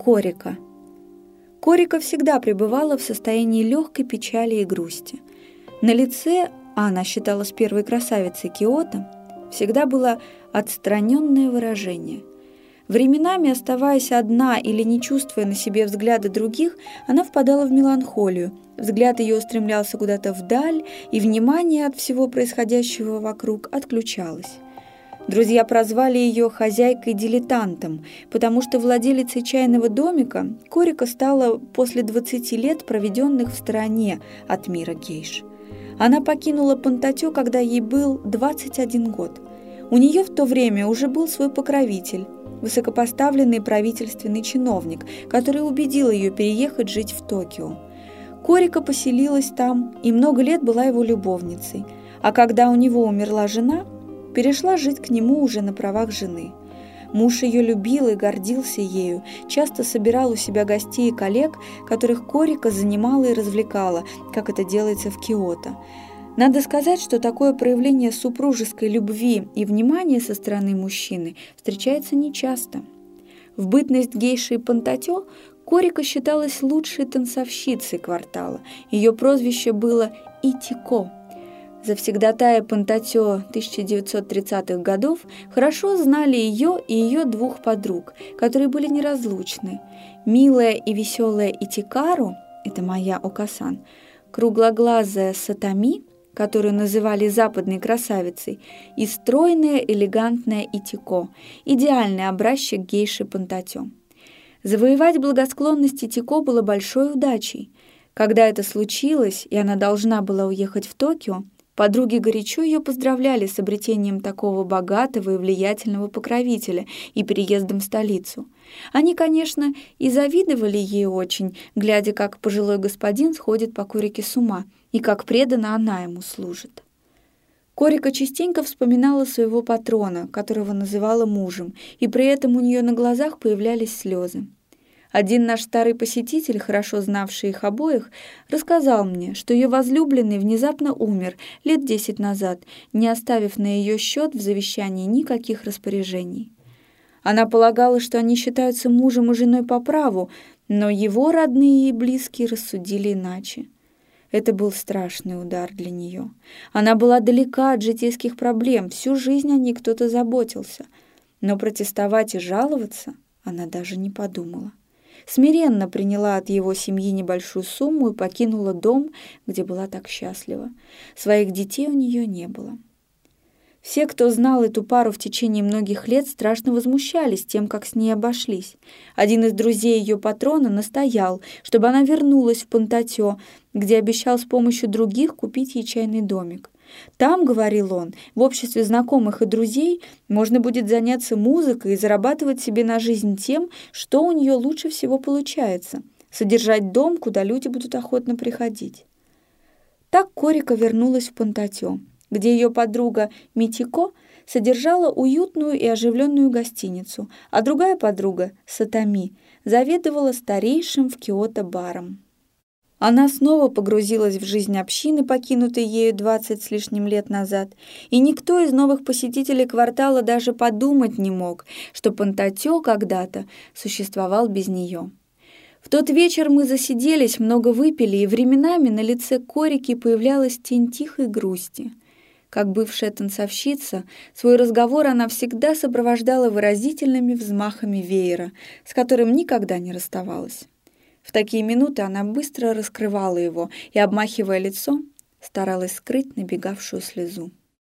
Корика. Корика всегда пребывала в состоянии легкой печали и грусти. На лице, а она считалась первой красавицей Киото, всегда было отстраненное выражение. Временами, оставаясь одна или не чувствуя на себе взгляды других, она впадала в меланхолию. Взгляд ее устремлялся куда-то вдаль, и внимание от всего происходящего вокруг отключалось. Друзья прозвали ее хозяйкой-дилетантом, потому что владелицей чайного домика Корика стала после 20 лет, проведенных в стороне от мира гейш. Она покинула Пантатё, когда ей был 21 год. У нее в то время уже был свой покровитель, высокопоставленный правительственный чиновник, который убедил ее переехать жить в Токио. Корика поселилась там и много лет была его любовницей, а когда у него умерла жена, перешла жить к нему уже на правах жены. Муж ее любил и гордился ею, часто собирал у себя гостей и коллег, которых Корика занимала и развлекала, как это делается в Киото. Надо сказать, что такое проявление супружеской любви и внимания со стороны мужчины встречается нечасто. В бытность гейши Пантатё Корика считалась лучшей танцовщицей квартала. Ее прозвище было Итико. Завсегдатая Пантатё 1930-х годов хорошо знали ее и ее двух подруг, которые были неразлучны. Милая и веселая Итикару, это моя Окасан, круглоглазая Сатами которую называли западной красавицей, и стройная, элегантная Итико, идеальный образчик гейши Пантатё. Завоевать благосклонность Итико было большой удачей. Когда это случилось, и она должна была уехать в Токио, Подруги горячо ее поздравляли с обретением такого богатого и влиятельного покровителя и переездом в столицу. Они, конечно, и завидовали ей очень, глядя, как пожилой господин сходит по Корике с ума и как преданно она ему служит. Корика частенько вспоминала своего патрона, которого называла мужем, и при этом у нее на глазах появлялись слезы. Один наш старый посетитель, хорошо знавший их обоих, рассказал мне, что ее возлюбленный внезапно умер лет десять назад, не оставив на ее счет в завещании никаких распоряжений. Она полагала, что они считаются мужем и женой по праву, но его родные и близкие рассудили иначе. Это был страшный удар для нее. Она была далека от житейских проблем, всю жизнь о ней кто-то заботился. Но протестовать и жаловаться она даже не подумала смиренно приняла от его семьи небольшую сумму и покинула дом, где была так счастлива. Своих детей у нее не было. Все, кто знал эту пару в течение многих лет, страшно возмущались тем, как с ней обошлись. Один из друзей ее патрона настоял, чтобы она вернулась в Пантатё, где обещал с помощью других купить ей чайный домик. Там, говорил он, в обществе знакомых и друзей можно будет заняться музыкой и зарабатывать себе на жизнь тем, что у нее лучше всего получается – содержать дом, куда люди будут охотно приходить. Так Корика вернулась в Пантатё, где ее подруга Митико содержала уютную и оживленную гостиницу, а другая подруга, Сатами, заведовала старейшим в Киото баром. Она снова погрузилась в жизнь общины, покинутой ею двадцать с лишним лет назад, и никто из новых посетителей квартала даже подумать не мог, что Пантатё когда-то существовал без нее. В тот вечер мы засиделись, много выпили, и временами на лице Корики появлялась тень тихой грусти. Как бывшая танцовщица, свой разговор она всегда сопровождала выразительными взмахами веера, с которым никогда не расставалась. В такие минуты она быстро раскрывала его и, обмахивая лицо, старалась скрыть набегавшую слезу.